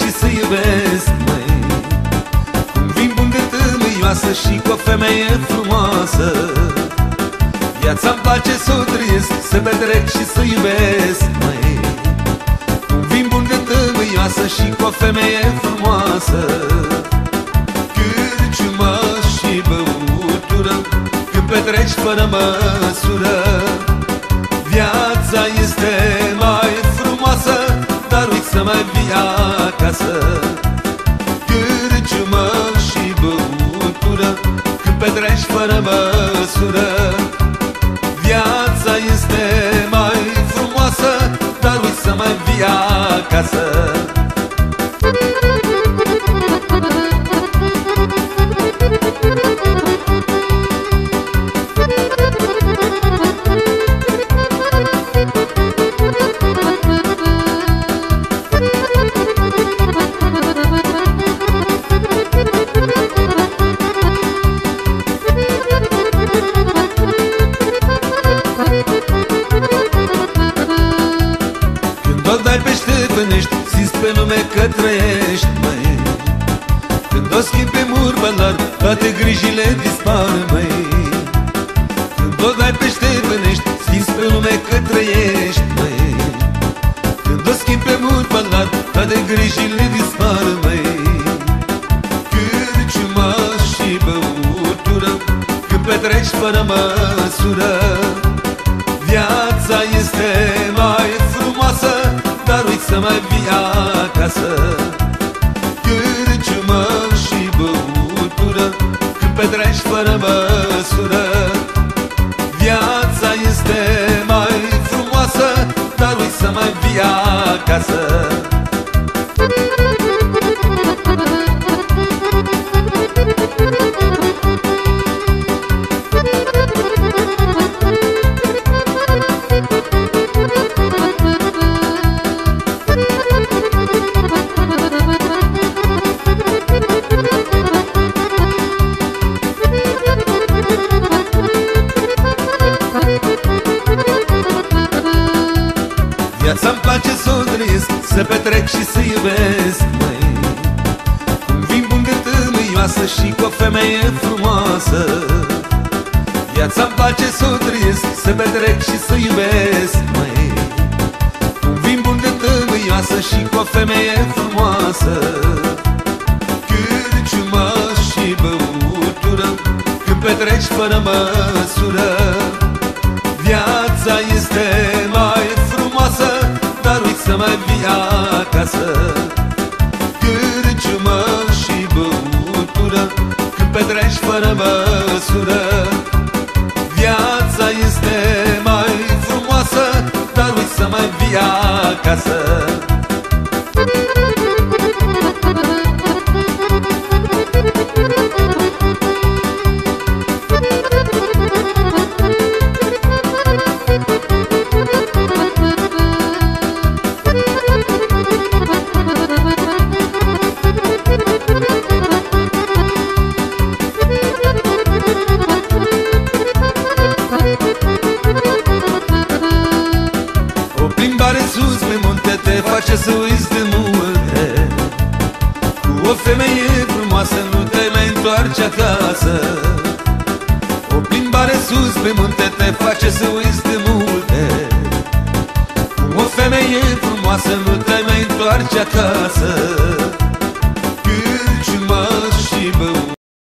și să iubesc, măi. Cum vin bun de tâmâioasă și cu o femeie frumoasă. Viața-mi place să o trăiesc, să petrec și să iubesc, măi. Cum vin bun de tâmâioasă și cu o femeie frumoasă. Cârciumă și băutură Când petreci fără măsură acasă. Cârciumă și băutură Când petreci fără măsură. Viața este mai frumoasă Dar uiți să mai vii acasă Când o dai pe ștepănești Simți pe lume că trăiești, măi. Când o schimbi pe murbalar Toate grijile dispar, măi. Când o dai pe ștepănești Simți pe lume că trăiești, măi. Când o schimbi pe murbalar Toate grijile dispar, măi. Cârciuma și băutură Când petreci fără măsură Dar uiți să mai vii acasă Viața-mi place să o trăiesc Să petrec și să iubesc, măi. Cum vin bun de tâmâioasă Și cu o femeie frumoasă. Viața-mi place să o trăiesc Să petrec și să iubesc, măi. Cum vin bun de tâmâioasă Și cu o femeie frumoasă. Cârciumă și băutură Când petreci fără măsură să mai vii acasă. Cârciumă și băutură Când petreci fără măsură. Viața este mai frumoasă Dar uiți să mai vii acasă face să uiți de multe Cu o femeie frumoasă nu te mai întoarce acasă. O plimbare sus pe munte te face să uiți de multe. Cu o femeie frumoasă nu te mai întoarce acasă